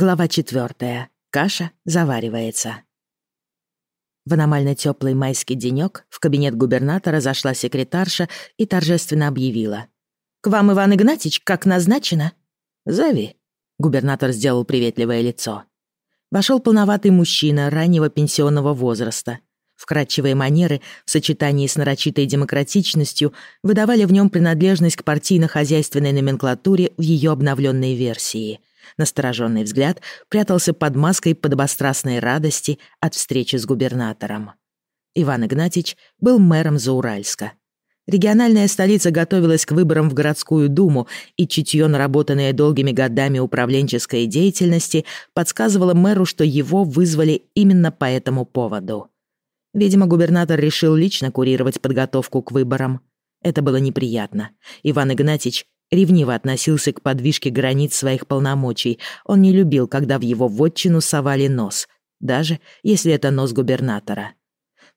Глава четвертая. Каша заваривается. В аномально теплый майский денёк в кабинет губернатора зашла секретарша и торжественно объявила. «К вам, Иван Игнатьич, как назначено?» «Зови». Губернатор сделал приветливое лицо. Вошел полноватый мужчина раннего пенсионного возраста. Вкрадчивые манеры в сочетании с нарочитой демократичностью выдавали в нем принадлежность к партийно-хозяйственной номенклатуре в ее обновленной версии. Настороженный взгляд прятался под маской подобострастной радости от встречи с губернатором. Иван Игнатьич был мэром Зауральска. Региональная столица готовилась к выборам в городскую думу, и чутье, наработанное долгими годами управленческой деятельности, подсказывало мэру, что его вызвали именно по этому поводу. Видимо, губернатор решил лично курировать подготовку к выборам. Это было неприятно. Иван Игнатьич ревниво относился к подвижке границ своих полномочий. Он не любил, когда в его вотчину совали нос, даже если это нос губернатора.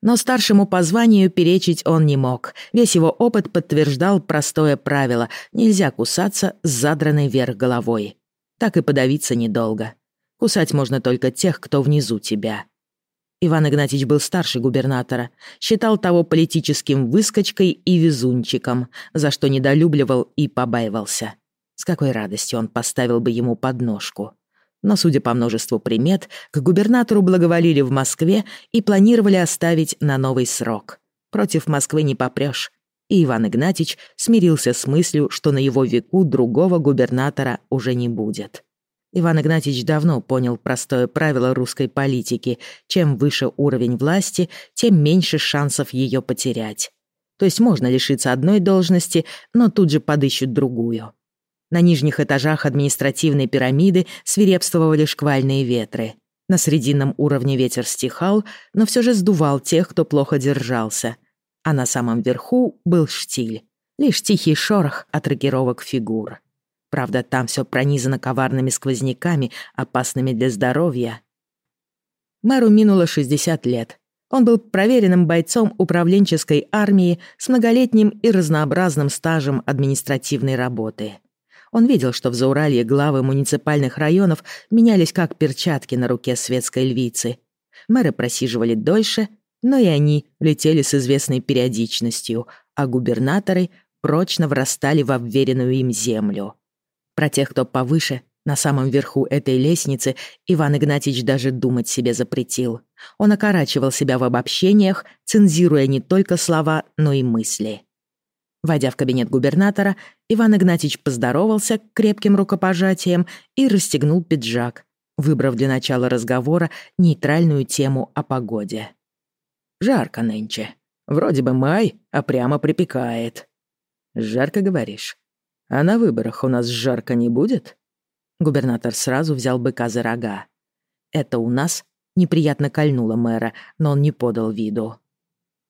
Но старшему по званию перечить он не мог. Весь его опыт подтверждал простое правило — нельзя кусаться с задранной вверх головой. Так и подавиться недолго. Кусать можно только тех, кто внизу тебя. Иван Игнатьич был старше губернатора, считал того политическим выскочкой и везунчиком, за что недолюбливал и побаивался. С какой радостью он поставил бы ему подножку. Но, судя по множеству примет, к губернатору благоволили в Москве и планировали оставить на новый срок. Против Москвы не попрёшь. И Иван Игнатьич смирился с мыслью, что на его веку другого губернатора уже не будет. Иван Игнатьевич давно понял простое правило русской политики. Чем выше уровень власти, тем меньше шансов ее потерять. То есть можно лишиться одной должности, но тут же подыщут другую. На нижних этажах административной пирамиды свирепствовали шквальные ветры. На срединном уровне ветер стихал, но все же сдувал тех, кто плохо держался. А на самом верху был штиль. Лишь тихий шорох от рокировок фигур. Правда, там все пронизано коварными сквозняками, опасными для здоровья. Мэру минуло 60 лет. Он был проверенным бойцом управленческой армии с многолетним и разнообразным стажем административной работы. Он видел, что в Зауралье главы муниципальных районов менялись как перчатки на руке светской львицы. Мэры просиживали дольше, но и они летели с известной периодичностью, а губернаторы прочно врастали в обверенную им землю. Про тех, кто повыше, на самом верху этой лестницы, Иван Игнатьич даже думать себе запретил. Он окорачивал себя в обобщениях, цензируя не только слова, но и мысли. Войдя в кабинет губернатора, Иван Игнатьич поздоровался крепким рукопожатием и расстегнул пиджак, выбрав для начала разговора нейтральную тему о погоде. «Жарко нынче. Вроде бы май, а прямо припекает». «Жарко, говоришь?» А на выборах у нас жарко не будет?» Губернатор сразу взял быка за рога. Это у нас неприятно кольнуло мэра, но он не подал виду.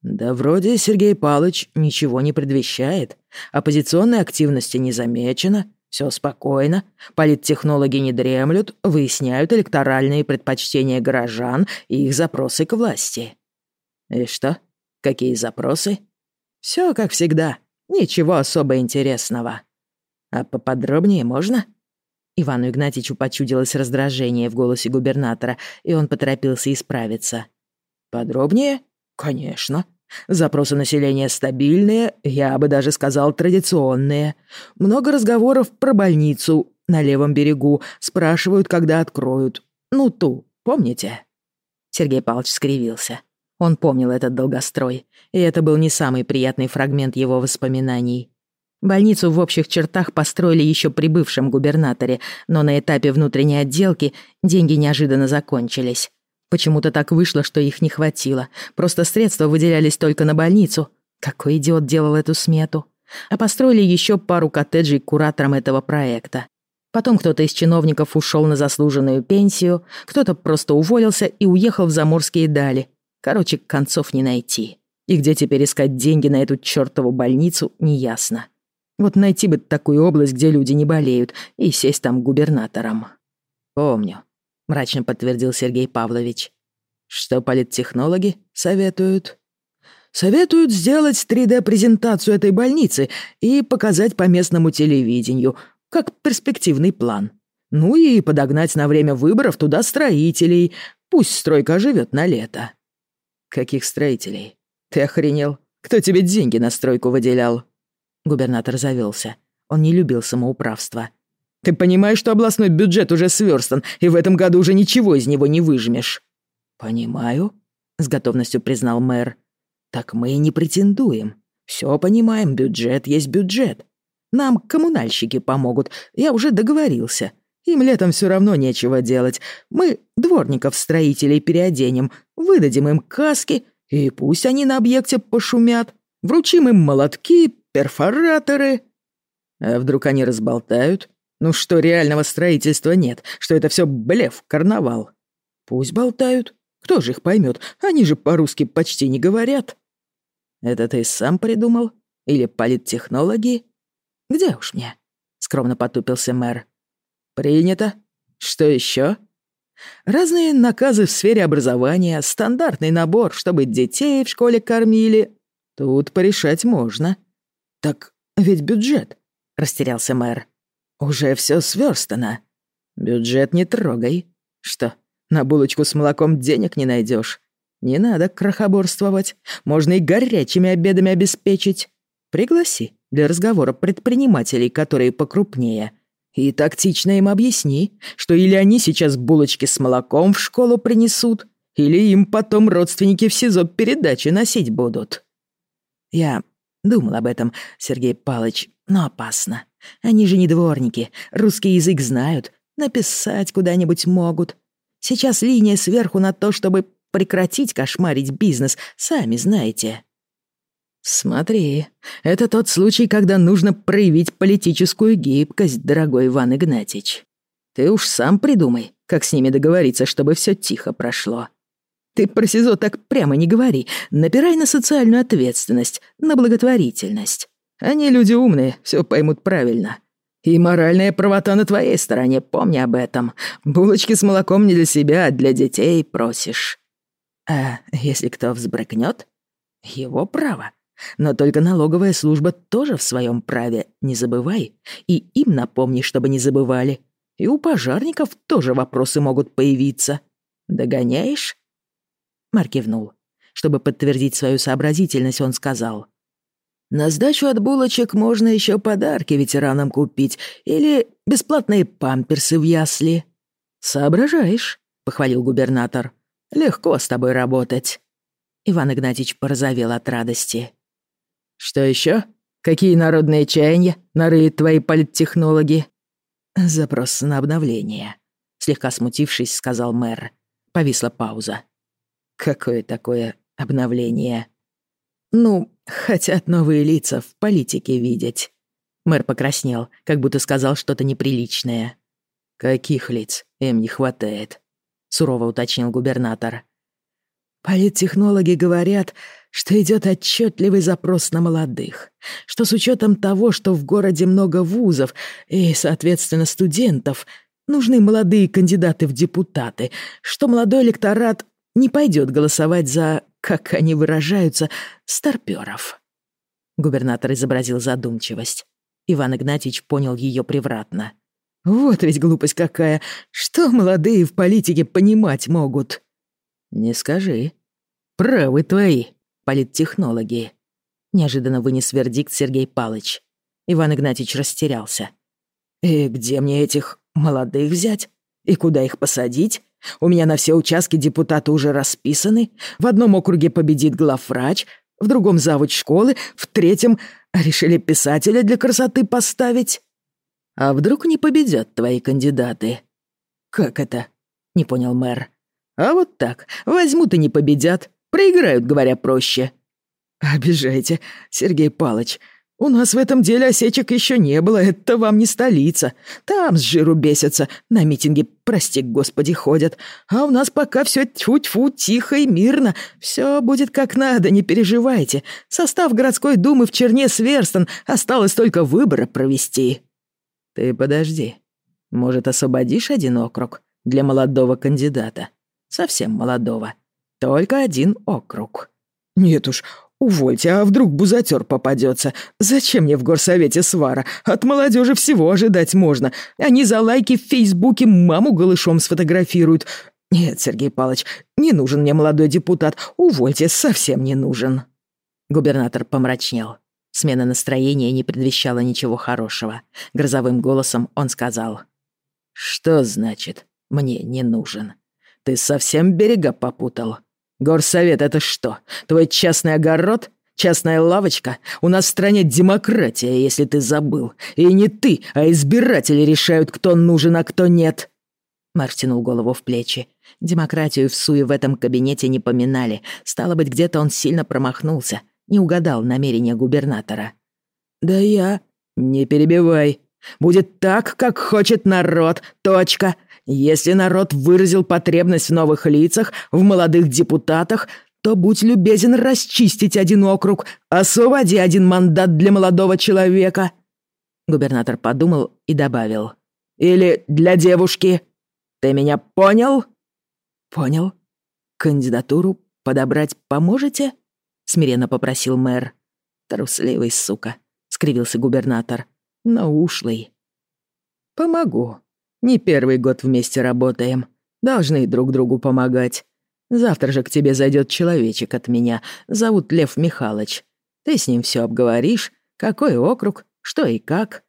«Да вроде Сергей Палыч ничего не предвещает. Оппозиционной активности не замечено. Все спокойно. Политтехнологи не дремлют, выясняют электоральные предпочтения горожан и их запросы к власти». «И что? Какие запросы?» Все как всегда. Ничего особо интересного». «А поподробнее можно?» Ивану Игнатьичу почудилось раздражение в голосе губернатора, и он поторопился исправиться. «Подробнее? Конечно. Запросы населения стабильные, я бы даже сказал традиционные. Много разговоров про больницу на левом берегу, спрашивают, когда откроют. Ну, ту, помните?» Сергей Павлович скривился. Он помнил этот долгострой, и это был не самый приятный фрагмент его воспоминаний. Больницу в общих чертах построили еще при бывшем губернаторе, но на этапе внутренней отделки деньги неожиданно закончились. Почему-то так вышло, что их не хватило. Просто средства выделялись только на больницу. Какой идиот делал эту смету? А построили еще пару коттеджей куратором этого проекта. Потом кто-то из чиновников ушел на заслуженную пенсию, кто-то просто уволился и уехал в заморские дали. Короче, концов не найти. И где теперь искать деньги на эту чертову больницу, неясно. Вот найти бы такую область, где люди не болеют, и сесть там губернатором. Помню, мрачно подтвердил Сергей Павлович. Что политтехнологи советуют? Советуют сделать 3D-презентацию этой больницы и показать по местному телевидению, как перспективный план. Ну и подогнать на время выборов туда строителей. Пусть стройка живет на лето». «Каких строителей? Ты охренел? Кто тебе деньги на стройку выделял?» Губернатор завелся. Он не любил самоуправство. «Ты понимаешь, что областной бюджет уже сверстан, и в этом году уже ничего из него не выжмешь?» «Понимаю», — с готовностью признал мэр. «Так мы и не претендуем. Все понимаем, бюджет есть бюджет. Нам коммунальщики помогут, я уже договорился. Им летом все равно нечего делать. Мы дворников-строителей переоденем, выдадим им каски, и пусть они на объекте пошумят. Вручим им молотки, перфораторы. А вдруг они разболтают? Ну что, реального строительства нет, что это все блеф, карнавал. Пусть болтают. Кто же их поймет? Они же по-русски почти не говорят. Это ты сам придумал? Или политтехнологи? Где уж мне? Скромно потупился мэр. Принято. Что еще? Разные наказы в сфере образования, стандартный набор, чтобы детей в школе кормили. Тут порешать можно. Так ведь бюджет, растерялся мэр. Уже все сверстано. Бюджет не трогай. Что, на булочку с молоком денег не найдешь? Не надо крохоборствовать. Можно и горячими обедами обеспечить. Пригласи для разговора предпринимателей, которые покрупнее — и тактично им объясни, что или они сейчас булочки с молоком в школу принесут, или им потом родственники в СИЗО передачи носить будут. Я думал об этом, Сергей Палыч, но опасно. Они же не дворники, русский язык знают, написать куда-нибудь могут. Сейчас линия сверху на то, чтобы прекратить кошмарить бизнес, сами знаете. «Смотри, это тот случай, когда нужно проявить политическую гибкость, дорогой Иван Игнатьич. Ты уж сам придумай, как с ними договориться, чтобы все тихо прошло. Ты про СИЗО так прямо не говори, напирай на социальную ответственность, на благотворительность. Они люди умные, все поймут правильно. И моральная правота на твоей стороне, помни об этом. Булочки с молоком не для себя, а для детей просишь. А если кто взбрыкнет, его право. Но только налоговая служба тоже в своем праве, не забывай. И им напомни, чтобы не забывали. И у пожарников тоже вопросы могут появиться. Догоняешь?» Марк кивнул. Чтобы подтвердить свою сообразительность, он сказал. «На сдачу от булочек можно еще подарки ветеранам купить или бесплатные памперсы в ясли». «Соображаешь», — похвалил губернатор. «Легко с тобой работать». Иван Игнатьич порозовел от радости. «Что еще? Какие народные чаяния нарыли твои политтехнологи?» «Запрос на обновление», — слегка смутившись, сказал мэр. Повисла пауза. «Какое такое обновление?» «Ну, хотят новые лица в политике видеть». Мэр покраснел, как будто сказал что-то неприличное. «Каких лиц им не хватает?» — сурово уточнил губернатор. «Политтехнологи говорят, что идет отчетливый запрос на молодых, что с учетом того, что в городе много вузов и, соответственно, студентов, нужны молодые кандидаты в депутаты, что молодой электорат не пойдет голосовать за, как они выражаются, старпёров. Губернатор изобразил задумчивость. Иван Игнатьевич понял ее превратно. «Вот ведь глупость какая! Что молодые в политике понимать могут?» «Не скажи. Правы твои», политтехнологи. Неожиданно вынес вердикт Сергей Палыч. Иван Игнатьевич растерялся. «И где мне этих молодых взять? И куда их посадить? У меня на все участки депутаты уже расписаны. В одном округе победит главврач, в другом завуч школы, в третьем решили писателя для красоты поставить. А вдруг не победят твои кандидаты? Как это? Не понял мэр. А вот так, возьмут и не победят. Проиграют, говоря проще». «Обижайте, Сергей Палыч. У нас в этом деле осечек еще не было, это вам не столица. Там с жиру бесятся, на митинги, прости господи, ходят. А у нас пока все тьфу-тьфу, тихо и мирно. Все будет как надо, не переживайте. Состав городской думы в черне сверстан, осталось только выборы провести». «Ты подожди. Может, освободишь один округ для молодого кандидата? Совсем молодого. Только один округ. Нет уж, Увольте, а вдруг бузатер попадется? Зачем мне в горсовете свара? От молодежи всего ожидать можно. Они за лайки в Фейсбуке маму голышом сфотографируют. Нет, Сергей Палыч, не нужен мне молодой депутат. Увольте, совсем не нужен. Губернатор помрачнел. Смена настроения не предвещала ничего хорошего. Грозовым голосом он сказал. «Что значит, мне не нужен? Ты совсем берега попутал? Горсовет — это что, твой частный огород? Частная лавочка? У нас в стране демократия, если ты забыл. И не ты, а избиратели решают, кто нужен, а кто нет». Марк тянул голову в плечи. Демократию в суе в этом кабинете не поминали. Стало быть, где-то он сильно промахнулся, не угадал намерения губернатора. «Да я...» «Не перебивай. Будет так, как хочет народ. Точка. Если народ выразил потребность в новых лицах, в молодых депутатах, то будь любезен расчистить один округ, освободи один мандат для молодого человека». Губернатор подумал и добавил. «Или для девушки. Ты меня понял?» «Понял. Кандидатуру подобрать поможете?» Смиренно попросил мэр. «Трусливый сука», — скривился губернатор. «Но ушлый». «Помогу», не первый год вместе работаем. Должны друг другу помогать. Завтра же к тебе зайдет человечек от меня. Зовут Лев Михайлович. Ты с ним все обговоришь. Какой округ, что и как.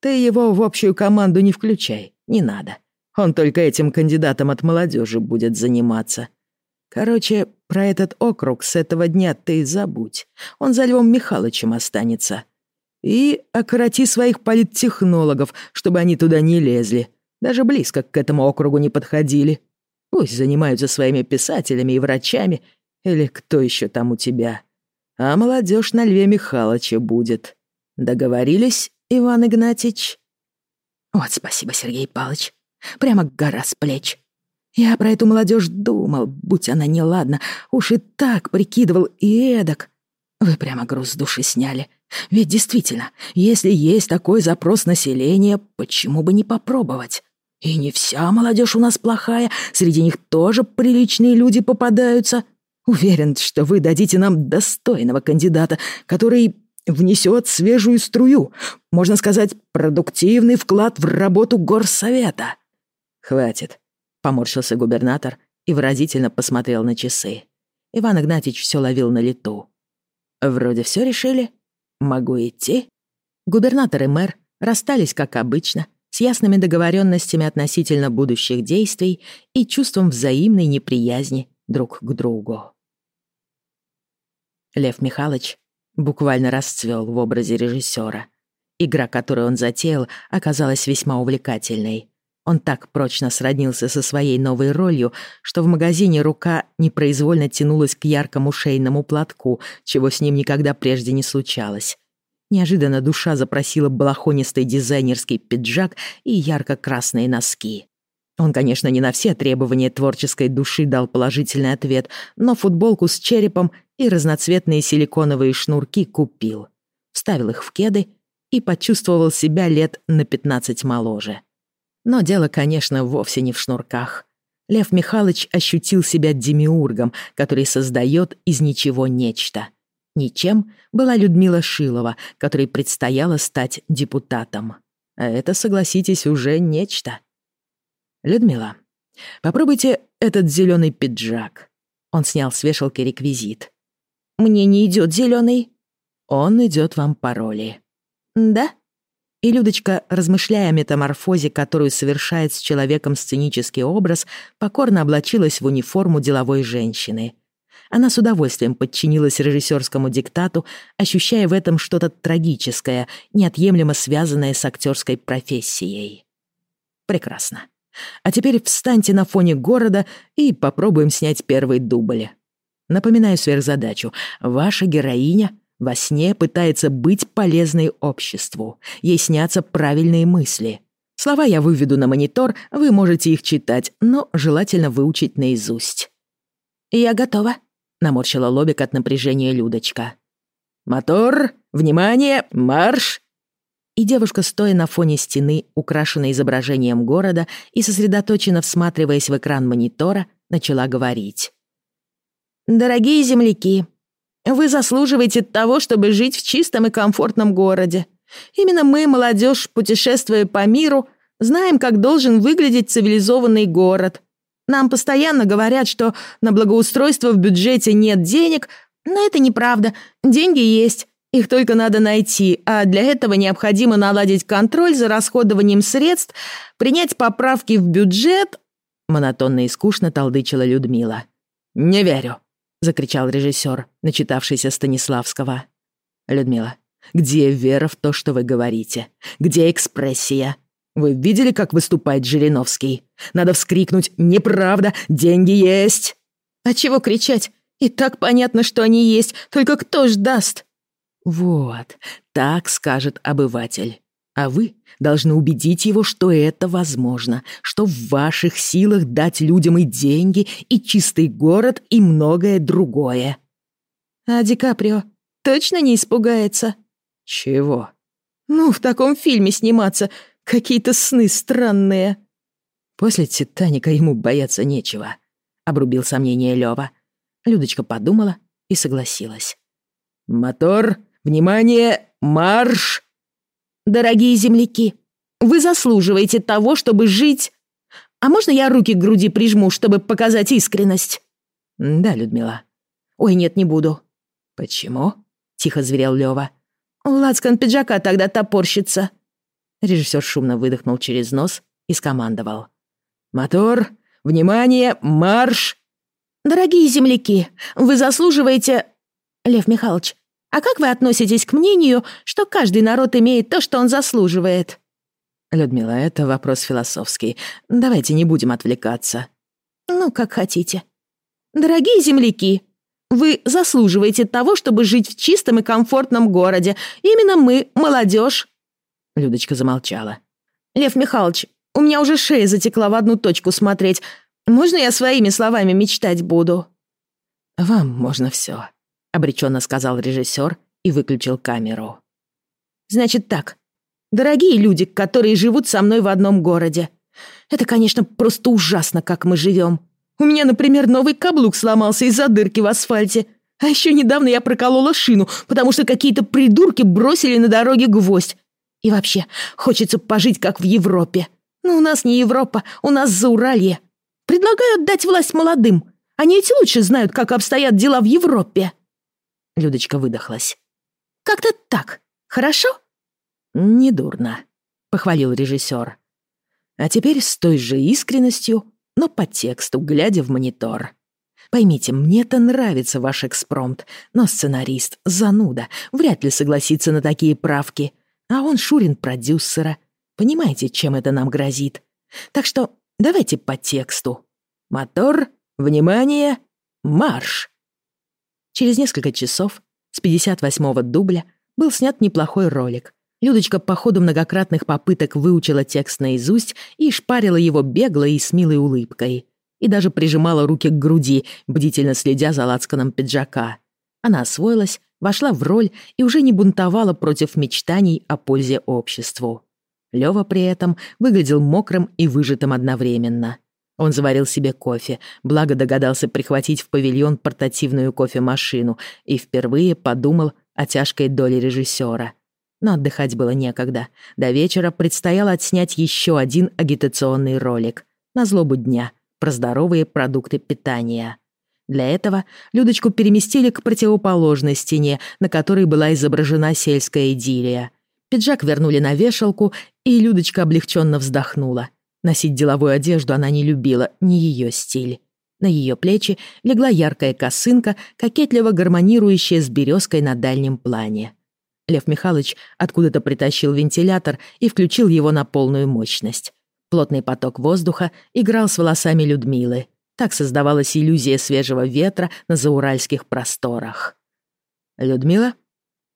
Ты его в общую команду не включай. Не надо. Он только этим кандидатом от молодежи будет заниматься. Короче, про этот округ с этого дня ты забудь. Он за Львом Михайловичем останется. И окороти своих политтехнологов, чтобы они туда не лезли. Даже близко к этому округу не подходили. Пусть занимаются своими писателями и врачами, или кто еще там у тебя. А молодежь на Льве Михайловича будет. Договорились, Иван Игнатьич? Вот спасибо, Сергей Павлович. Прямо гора с плеч. Я про эту молодежь думал, будь она неладна. Уж и так прикидывал и эдак. Вы прямо груз с души сняли. Ведь действительно, если есть такой запрос населения, почему бы не попробовать? И не вся молодежь у нас плохая, среди них тоже приличные люди попадаются. Уверен, что вы дадите нам достойного кандидата, который внесет свежую струю, можно сказать, продуктивный вклад в работу горсовета. Хватит, поморщился губернатор и выразительно посмотрел на часы. Иван Игнатьевич все ловил на лету. Вроде все решили. Могу идти? Губернатор и мэр расстались, как обычно, с ясными договоренностями относительно будущих действий и чувством взаимной неприязни друг к другу. Лев Михайлович буквально расцвел в образе режиссера. Игра, которую он затеял, оказалась весьма увлекательной. Он так прочно сроднился со своей новой ролью, что в магазине рука непроизвольно тянулась к яркому шейному платку, чего с ним никогда прежде не случалось. Неожиданно душа запросила балахонистый дизайнерский пиджак и ярко-красные носки. Он, конечно, не на все требования творческой души дал положительный ответ, но футболку с черепом и разноцветные силиконовые шнурки купил. Вставил их в кеды и почувствовал себя лет на 15 моложе. Но дело, конечно, вовсе не в шнурках. Лев Михайлович ощутил себя демиургом, который создает из ничего нечто — Ничем была Людмила Шилова, которой предстояло стать депутатом. А это, согласитесь, уже нечто. Людмила, попробуйте этот зеленый пиджак. Он снял с вешалки реквизит. Мне не идет зеленый. Он идет вам по роли. Да? И Людочка, размышляя о метаморфозе, которую совершает с человеком сценический образ, покорно облачилась в униформу деловой женщины — она с удовольствием подчинилась режиссерскому диктату, ощущая в этом что-то трагическое, неотъемлемо связанное с актерской профессией. Прекрасно. А теперь встаньте на фоне города и попробуем снять первый дубль. Напоминаю сверхзадачу. Ваша героиня во сне пытается быть полезной обществу. Ей снятся правильные мысли. Слова я выведу на монитор, вы можете их читать, но желательно выучить наизусть. «Я готова», наморщила лобик от напряжения Людочка. «Мотор! Внимание! Марш!» И девушка, стоя на фоне стены, украшенной изображением города и сосредоточенно всматриваясь в экран монитора, начала говорить. «Дорогие земляки, Вы заслуживаете того, чтобы жить в чистом и комфортном городе. Именно мы, молодежь, путешествуя по миру, знаем, как должен выглядеть цивилизованный город. Нам постоянно говорят, что на благоустройство в бюджете нет денег, но это неправда. Деньги есть, их только надо найти, а для этого необходимо наладить контроль за расходованием средств, принять поправки в бюджет...» Монотонно и скучно толдычила Людмила. «Не верю», — закричал режиссер, начитавшийся Станиславского. «Людмила, где вера в то, что вы говорите? Где экспрессия? Вы видели, как выступает Жириновский? Надо вскрикнуть «Неправда! Деньги есть!» «А чего кричать? И так понятно, что они есть, только кто ж даст?» Вот, так скажет обыватель. А вы должны убедить его, что это возможно, что в ваших силах дать людям и деньги, и чистый город, и многое другое. А Ди Каприо точно не испугается? Чего? Ну, в таком фильме сниматься. Какие-то сны странные. После «Титаника» ему бояться нечего, — обрубил сомнение Лёва. Людочка подумала и согласилась. «Мотор Внимание! Марш!» «Дорогие земляки, вы заслуживаете того, чтобы жить... А можно я руки к груди прижму, чтобы показать искренность?» «Да, Людмила». «Ой, нет, не буду». «Почему?» — тихо зверел Лёва. «Лацкан пиджака тогда топорщится». Режиссер шумно выдохнул через нос и скомандовал. «Мотор! Внимание! Марш!» «Дорогие земляки, вы заслуживаете...» «Лев Михайлович, а как вы относитесь к мнению, что каждый народ имеет то, что он заслуживает?» «Людмила, это вопрос философский. Давайте не будем отвлекаться». «Ну, как хотите. Дорогие земляки, вы заслуживаете того, чтобы жить в чистом и комфортном городе. Именно мы, молодежь. Людочка замолчала. «Лев Михайлович, у меня уже шея затекла в одну точку смотреть. Можно я своими словами мечтать буду?» «Вам можно все, — обреченно сказал режиссер и выключил камеру. «Значит так. Дорогие люди, которые живут со мной в одном городе. Это, конечно, просто ужасно, как мы живем. У меня, например, новый каблук сломался из-за дырки в асфальте. А еще недавно я проколола шину, потому что какие-то придурки бросили на дороге гвоздь. И вообще, хочется пожить, как в Европе. Но у нас не Европа, у нас Зауралье. Предлагаю отдать власть молодым. Они эти лучше знают, как обстоят дела в Европе». Людочка выдохлась. «Как-то так. Хорошо?» «Недурно», — похвалил режиссер. «А теперь с той же искренностью, но по тексту, глядя в монитор. Поймите, мне-то нравится ваш экспромт, но сценарист, зануда, вряд ли согласится на такие правки. А он Шурин продюсера. Понимаете, чем это нам грозит? Так что давайте по тексту. Мотор, внимание, марш!» Через несколько часов с 58-го дубля был снят неплохой ролик. Людочка по ходу многократных попыток выучила текст наизусть и шпарила его бегло и с милой улыбкой. И даже прижимала руки к груди, бдительно следя за лацканом пиджака. Она освоилась, вошла в роль и уже не бунтовала против мечтаний о пользе обществу. Лёва при этом выглядел мокрым и выжатым одновременно — он заварил себе кофе, благо догадался прихватить в павильон портативную кофемашину и впервые подумал о тяжкой доле режиссера. Но отдыхать было некогда. До вечера предстояло отснять еще один агитационный ролик на злобу дня про здоровые продукты питания. Для этого Людочку переместили к противоположной стене, на которой была изображена сельская идиллия. Пиджак вернули на вешалку, и Людочка облегченно вздохнула — Носить деловую одежду она не любила, не ее стиль. На ее плечи легла яркая косынка, кокетливо гармонирующая с березкой на дальнем плане. Лев Михайлович откуда-то притащил вентилятор и включил его на полную мощность. Плотный поток воздуха играл с волосами Людмилы. Так создавалась иллюзия свежего ветра на зауральских просторах. «Людмила,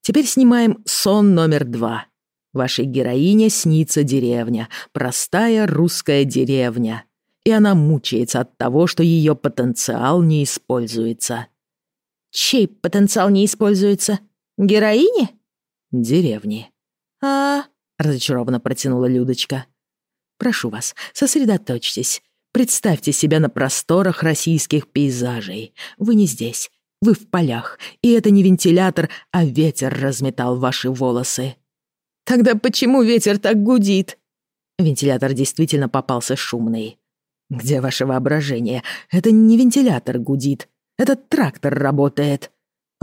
теперь снимаем сон номер два», Вашей героине снится деревня, простая русская деревня. И она мучается от того, что ее потенциал не используется. Чей потенциал не используется? Героини? Деревни. А, разочарованно протянула Людочка. Прошу вас, сосредоточьтесь. Представьте себя на просторах российских пейзажей. Вы не здесь. Вы в полях, и это не вентилятор, а ветер разметал ваши волосы. Тогда почему ветер так гудит? Вентилятор действительно попался шумный. Где ваше воображение? Это не вентилятор гудит. Этот трактор работает.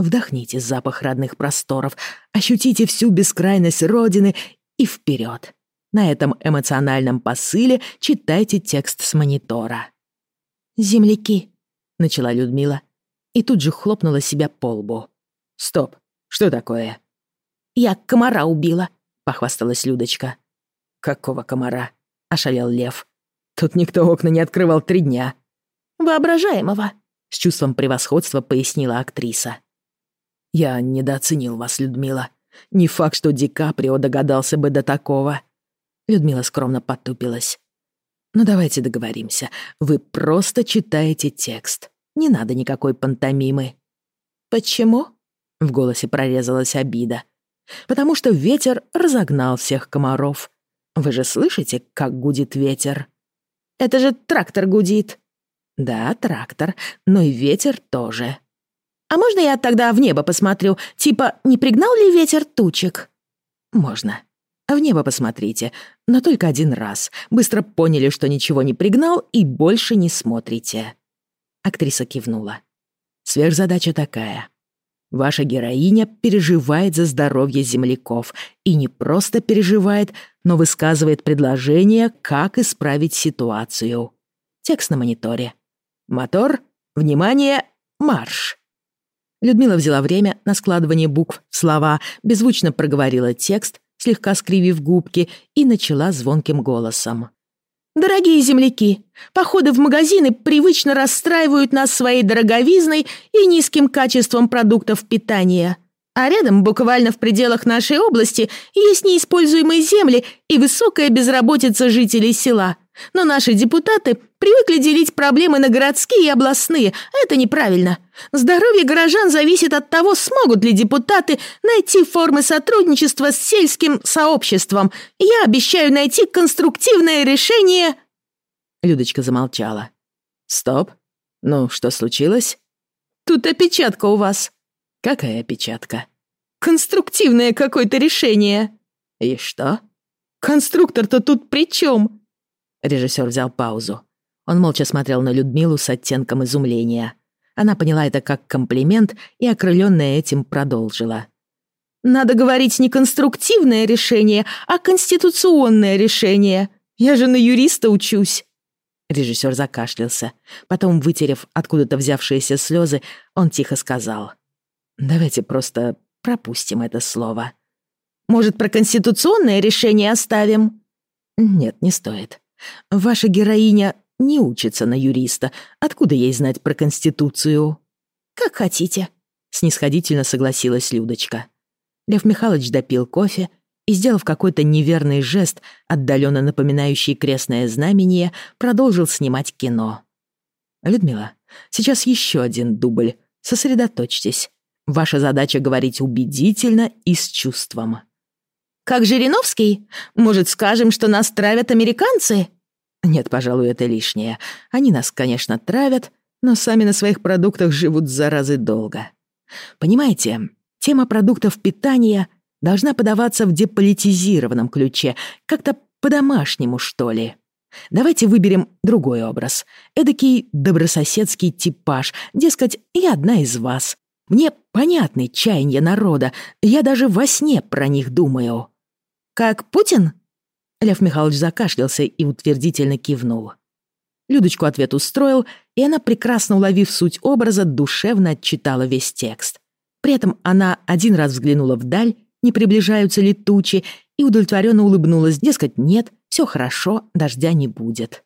Вдохните запах родных просторов, ощутите всю бескрайность Родины и вперед. На этом эмоциональном посыле читайте текст с монитора. «Земляки», — начала Людмила, и тут же хлопнула себя по лбу. «Стоп, что такое?» «Я комара убила», — похвасталась Людочка. «Какого комара?» — ошалел Лев. «Тут никто окна не открывал три дня». «Воображаемого», — с чувством превосходства пояснила актриса. «Я недооценил вас, Людмила. Не факт, что Ди Каприо догадался бы до такого». Людмила скромно потупилась. «Ну давайте договоримся. Вы просто читаете текст. Не надо никакой пантомимы». «Почему?» — в голосе прорезалась обида. «Потому что ветер разогнал всех комаров. Вы же слышите, как гудит ветер?» «Это же трактор гудит». «Да, трактор, но и ветер тоже». «А можно я тогда в небо посмотрю? Типа, не пригнал ли ветер тучек?» «Можно. В небо посмотрите, но только один раз. Быстро поняли, что ничего не пригнал и больше не смотрите». Актриса кивнула. Сверхзадача такая. Ваша героиня переживает за здоровье земляков. И не просто переживает, но высказывает предложение, как исправить ситуацию. Текст на мониторе. Мотор, внимание, марш. Людмила взяла время на складывание букв в слова, беззвучно проговорила текст, слегка скривив губки, и начала звонким голосом. Дорогие земляки, походы в магазины привычно расстраивают нас своей дороговизной и низким качеством продуктов питания. А рядом, буквально в пределах нашей области, есть неиспользуемые земли и высокая безработица жителей села. Но наши депутаты привыкли делить проблемы на городские и областные. Это неправильно. Здоровье горожан зависит от того, смогут ли депутаты найти формы сотрудничества с сельским сообществом. Я обещаю найти конструктивное решение...» Людочка замолчала. «Стоп. Ну, что случилось?» «Тут опечатка у вас». «Какая опечатка?» «Конструктивное какое-то решение». «И что?» «Конструктор-то тут при чем?» Режиссер взял паузу. Он молча смотрел на Людмилу с оттенком изумления. Она поняла это как комплимент и, окрыленная этим, продолжила. «Надо говорить не конструктивное решение, а конституционное решение. Я же на юриста учусь». Режиссер закашлялся. Потом, вытерев откуда-то взявшиеся слезы, он тихо сказал. «Давайте просто пропустим это слово». «Может, про конституционное решение оставим?» «Нет, не стоит. Ваша героиня не учится на юриста. Откуда ей знать про Конституцию?» «Как хотите», — снисходительно согласилась Людочка. Лев Михайлович допил кофе и, сделав какой-то неверный жест, отдаленно напоминающий крестное знамение, продолжил снимать кино. «Людмила, сейчас еще один дубль. Сосредоточьтесь. Ваша задача говорить убедительно и с чувством». «Как Жириновский? Может, скажем, что нас травят американцы?» Нет, пожалуй, это лишнее. Они нас, конечно, травят, но сами на своих продуктах живут заразы долго. Понимаете, тема продуктов питания должна подаваться в деполитизированном ключе, как-то по-домашнему, что ли. Давайте выберем другой образ. Эдакий добрососедский типаж. Дескать, я одна из вас. Мне понятны чаяния народа. Я даже во сне про них думаю. «Как Путин?» Лев Михайлович закашлялся и утвердительно кивнул. Людочку ответ устроил, и она, прекрасно уловив суть образа, душевно отчитала весь текст. При этом она один раз взглянула вдаль, не приближаются ли тучи, и удовлетворенно улыбнулась, дескать, нет, все хорошо, дождя не будет.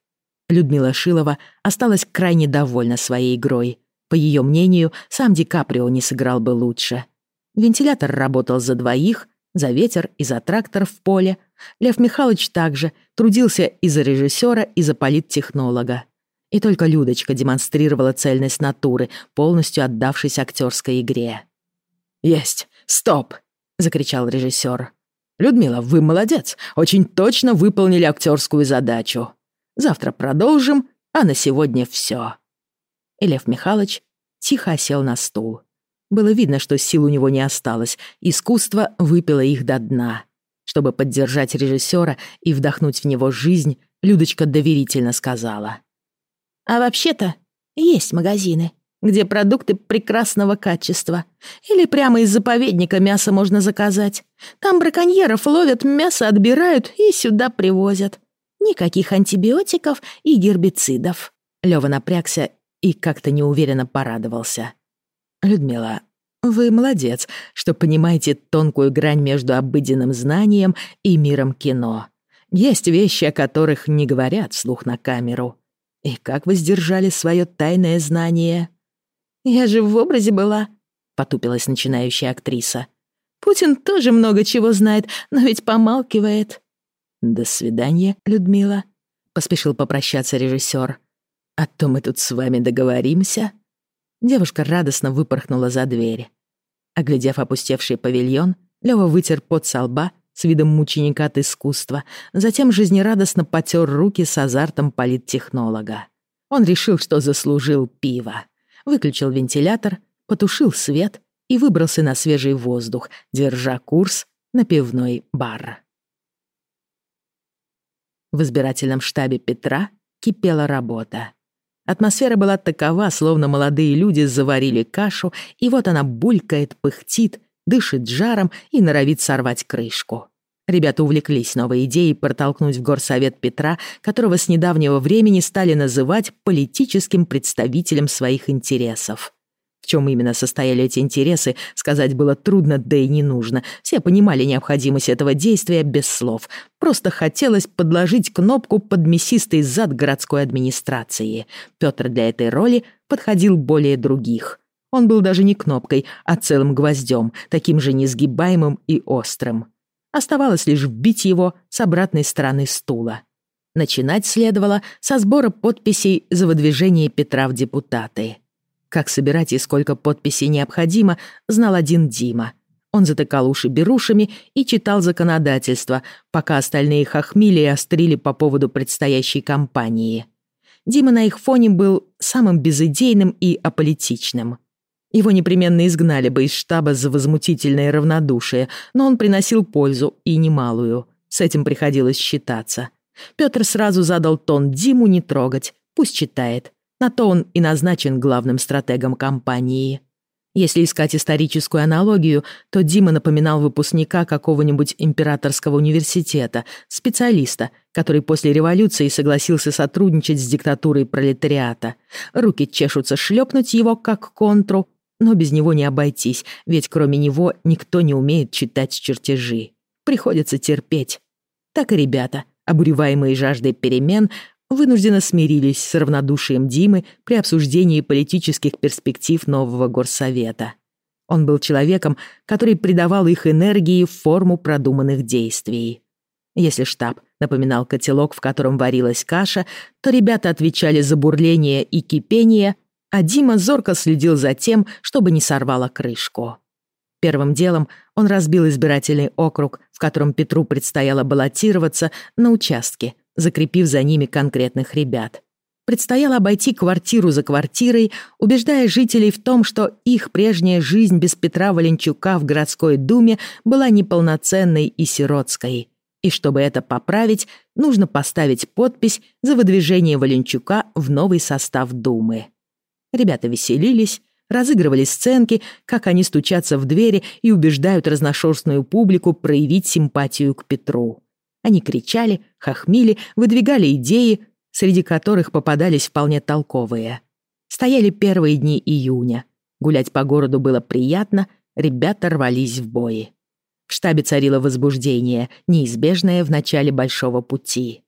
Людмила Шилова осталась крайне довольна своей игрой. По ее мнению, сам Ди Каприо не сыграл бы лучше. Вентилятор работал за двоих, за ветер и за трактор в поле. Лев Михайлович также трудился и за режиссера, и за политтехнолога. И только Людочка демонстрировала цельность натуры, полностью отдавшись актерской игре. «Есть! Стоп!» — закричал режиссер. «Людмила, вы молодец! Очень точно выполнили актерскую задачу. Завтра продолжим, а на сегодня все. И Лев Михайлович тихо осел на стул. Было видно, что сил у него не осталось, искусство выпило их до дна. Чтобы поддержать режиссера и вдохнуть в него жизнь, Людочка доверительно сказала. «А вообще-то есть магазины, где продукты прекрасного качества. Или прямо из заповедника мясо можно заказать. Там браконьеров ловят, мясо отбирают и сюда привозят. Никаких антибиотиков и гербицидов». Лёва напрягся и как-то неуверенно порадовался. «Людмила, вы молодец, что понимаете тонкую грань между обыденным знанием и миром кино. Есть вещи, о которых не говорят вслух на камеру. И как вы сдержали свое тайное знание?» «Я же в образе была», — потупилась начинающая актриса. «Путин тоже много чего знает, но ведь помалкивает». «До свидания, Людмила», — поспешил попрощаться режиссер. «А то мы тут с вами договоримся». Девушка радостно выпорхнула за дверь. Оглядев опустевший павильон, Лёва вытер пот со лба с видом мученика от искусства, затем жизнерадостно потер руки с азартом политтехнолога. Он решил, что заслужил пиво. Выключил вентилятор, потушил свет и выбрался на свежий воздух, держа курс на пивной бар. В избирательном штабе Петра кипела работа. Атмосфера была такова, словно молодые люди заварили кашу, и вот она булькает, пыхтит, дышит жаром и норовит сорвать крышку. Ребята увлеклись новой идеей протолкнуть в горсовет Петра, которого с недавнего времени стали называть политическим представителем своих интересов. Чем именно состояли эти интересы, сказать было трудно, да и не нужно. Все понимали необходимость этого действия без слов. Просто хотелось подложить кнопку под мясистый зад городской администрации. Петр для этой роли подходил более других. Он был даже не кнопкой, а целым гвоздем, таким же несгибаемым и острым. Оставалось лишь вбить его с обратной стороны стула. Начинать следовало со сбора подписей за выдвижение Петра в депутаты. Как собирать и сколько подписей необходимо, знал один Дима. Он затыкал уши берушами и читал законодательство, пока остальные хохмили и острили по поводу предстоящей кампании. Дима на их фоне был самым безыдейным и аполитичным. Его непременно изгнали бы из штаба за возмутительное равнодушие, но он приносил пользу и немалую. С этим приходилось считаться. Пётр сразу задал тон Диму не трогать, пусть читает. На то он и назначен главным стратегом компании. Если искать историческую аналогию, то Дима напоминал выпускника какого-нибудь императорского университета, специалиста, который после революции согласился сотрудничать с диктатурой пролетариата. Руки чешутся шлепнуть его как контру, но без него не обойтись, ведь кроме него никто не умеет читать чертежи. Приходится терпеть. Так и ребята, обуреваемые жаждой перемен, вынужденно смирились с равнодушием Димы при обсуждении политических перспектив нового горсовета. Он был человеком, который придавал их энергии форму продуманных действий. Если штаб напоминал котелок, в котором варилась каша, то ребята отвечали за бурление и кипение, а Дима зорко следил за тем, чтобы не сорвало крышку. Первым делом он разбил избирательный округ, в котором Петру предстояло баллотироваться, на участке, закрепив за ними конкретных ребят. Предстояло обойти квартиру за квартирой, убеждая жителей в том, что их прежняя жизнь без Петра Валенчука в городской думе была неполноценной и сиротской. И чтобы это поправить, нужно поставить подпись за выдвижение Валенчука в новый состав думы. Ребята веселились, разыгрывали сценки, как они стучатся в двери и убеждают разношерстную публику проявить симпатию к Петру. Они кричали, хохмили, выдвигали идеи, среди которых попадались вполне толковые. Стояли первые дни июня. Гулять по городу было приятно, ребята рвались в бои. В штабе царило возбуждение, неизбежное в начале большого пути.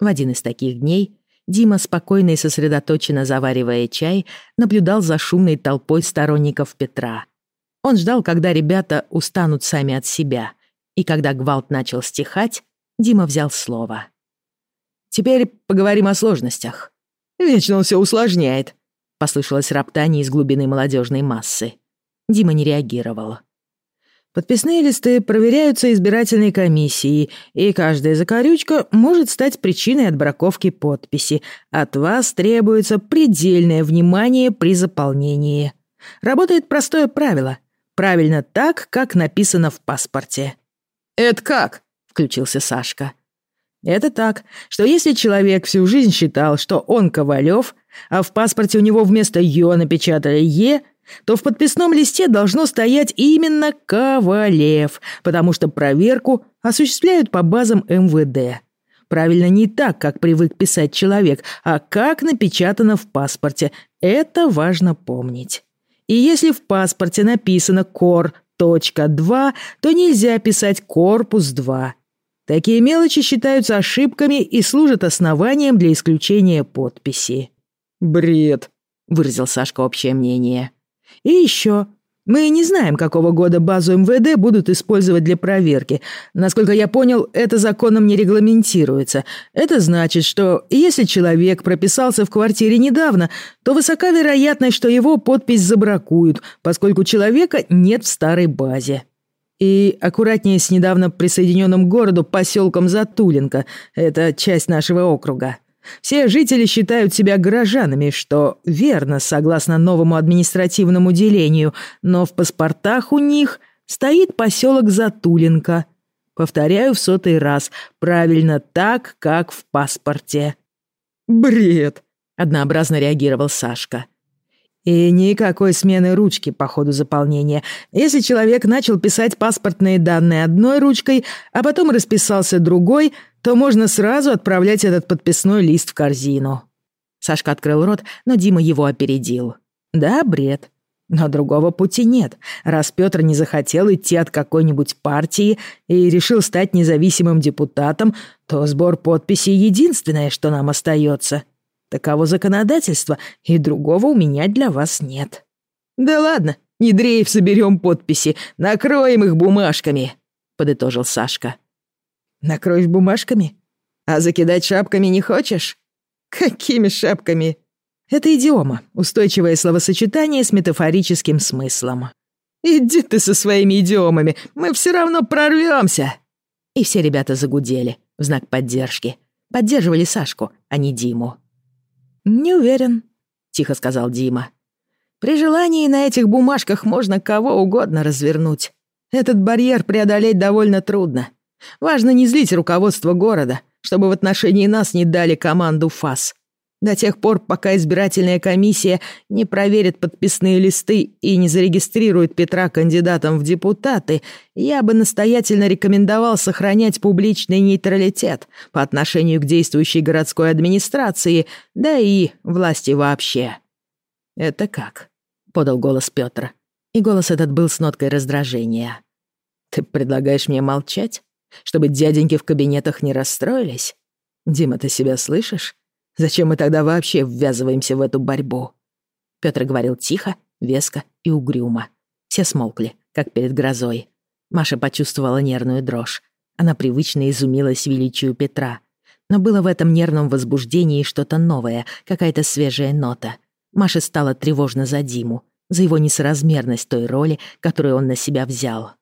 В один из таких дней Дима, спокойно и сосредоточенно заваривая чай, наблюдал за шумной толпой сторонников Петра. Он ждал, когда ребята устанут сами от себя, и когда гвалт начал стихать, Дима взял слово. «Теперь поговорим о сложностях. Вечно он все усложняет», — послышалось роптание из глубины молодежной массы. Дима не реагировал. Подписные листы проверяются избирательной комиссией, и каждая закорючка может стать причиной отбраковки подписи. От вас требуется предельное внимание при заполнении. Работает простое правило. Правильно так, как написано в паспорте. «Это как?» — включился Сашка. «Это так, что если человек всю жизнь считал, что он Ковалев, а в паспорте у него вместо «ё» напечатали «е», то в подписном листе должно стоять именно Ковалев, потому что проверку осуществляют по базам МВД. Правильно не так, как привык писать человек, а как напечатано в паспорте. Это важно помнить. И если в паспорте написано «кор.2», то нельзя писать «корпус 2». Такие мелочи считаются ошибками и служат основанием для исключения подписи. «Бред», — выразил Сашка общее мнение. И еще. Мы не знаем, какого года базу МВД будут использовать для проверки. Насколько я понял, это законом не регламентируется. Это значит, что если человек прописался в квартире недавно, то высока вероятность, что его подпись забракуют, поскольку человека нет в старой базе. И аккуратнее с недавно присоединенным городу поселком Затулинка. Это часть нашего округа. Все жители считают себя горожанами, что верно, согласно новому административному делению, но в паспортах у них стоит поселок Затулинка. Повторяю в сотый раз, правильно так, как в паспорте. «Бред!» — однообразно реагировал Сашка. И никакой смены ручки по ходу заполнения. Если человек начал писать паспортные данные одной ручкой, а потом расписался другой, то можно сразу отправлять этот подписной лист в корзину. Сашка открыл рот, но Дима его опередил. Да, бред. Но другого пути нет. Раз Петр не захотел идти от какой-нибудь партии и решил стать независимым депутатом, то сбор подписей — единственное, что нам остается. Таково законодательство, и другого у меня для вас нет». «Да ладно, не дрейф, соберем подписи, накроем их бумажками», — подытожил Сашка. «Накроешь бумажками? А закидать шапками не хочешь?» «Какими шапками?» Это идиома, устойчивое словосочетание с метафорическим смыслом. «Иди ты со своими идиомами, мы все равно прорвемся!» И все ребята загудели в знак поддержки. Поддерживали Сашку, а не Диму. «Не уверен», — тихо сказал Дима. «При желании на этих бумажках можно кого угодно развернуть. Этот барьер преодолеть довольно трудно. Важно не злить руководство города, чтобы в отношении нас не дали команду ФАС. До тех пор, пока избирательная комиссия не проверит подписные листы и не зарегистрирует Петра кандидатом в депутаты, я бы настоятельно рекомендовал сохранять публичный нейтралитет по отношению к действующей городской администрации, да и власти вообще. «Это как?» — подал голос Пётр. И голос этот был с ноткой раздражения. «Ты предлагаешь мне молчать? Чтобы дяденьки в кабинетах не расстроились? Дима, ты себя слышишь? Зачем мы тогда вообще ввязываемся в эту борьбу?» Пётр говорил тихо, веско и угрюмо. Все смолкли, как перед грозой. Маша почувствовала нервную дрожь. Она привычно изумилась величию Петра. Но было в этом нервном возбуждении что-то новое, какая-то свежая нота. Маше стало тревожно за Диму, за его несоразмерность той роли, которую он на себя взял.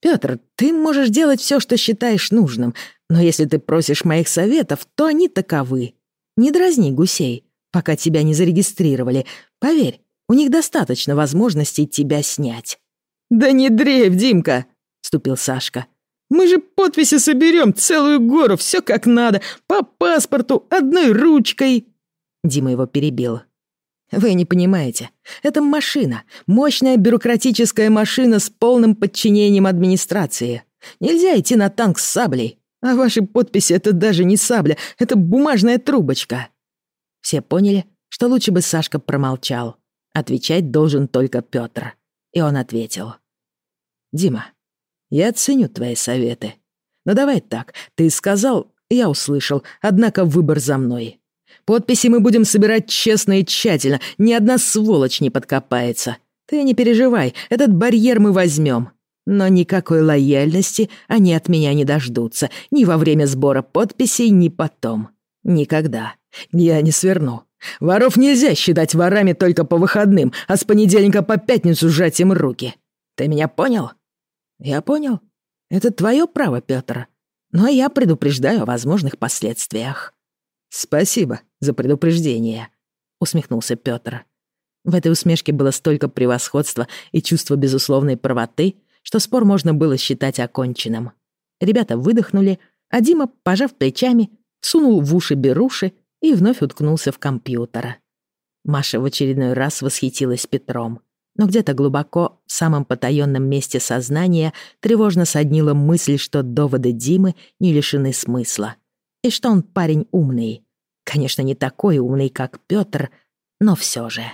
«Пётр, ты можешь делать все, что считаешь нужным, но если ты просишь моих советов, то они таковы. Не дразни гусей, пока тебя не зарегистрировали. Поверь, у них достаточно возможностей тебя снять». «Да не дрейф, Димка!» — вступил Сашка. «Мы же подписи соберем, целую гору, все как надо, по паспорту, одной ручкой!» Дима его перебил. «Вы не понимаете. Это машина, мощная бюрократическая машина с полным подчинением администрации. Нельзя идти на танк с саблей. А ваши подписи — это даже не сабля, это бумажная трубочка». Все поняли, что лучше бы Сашка промолчал. Отвечать должен только Пётр. И он ответил. «Дима, я ценю твои советы. Но давай так, ты сказал, я услышал, однако выбор за мной. Подписи мы будем собирать честно и тщательно, ни одна сволочь не подкопается. Ты не переживай, этот барьер мы возьмем. Но никакой лояльности они от меня не дождутся ни во время сбора подписей, ни потом. Никогда. Я не сверну. Воров нельзя считать ворами только по выходным, а с понедельника по пятницу сжать им руки. Ты меня понял? Я понял. Это твое право, Пётр. Но я предупреждаю о возможных последствиях. Спасибо за предупреждение, усмехнулся Пётр. В этой усмешке было столько превосходства и чувства безусловной правоты, что спор можно было считать оконченным. Ребята выдохнули, а Дима, пожав плечами, сунул в уши беруши и вновь уткнулся в компьютер. Маша в очередной раз восхитилась Петром. Но где-то глубоко, в самом потаённом месте сознания, тревожно соднила мысль, что доводы Димы не лишены смысла. И что он парень умный. Конечно, не такой умный, как Пётр, но всё же.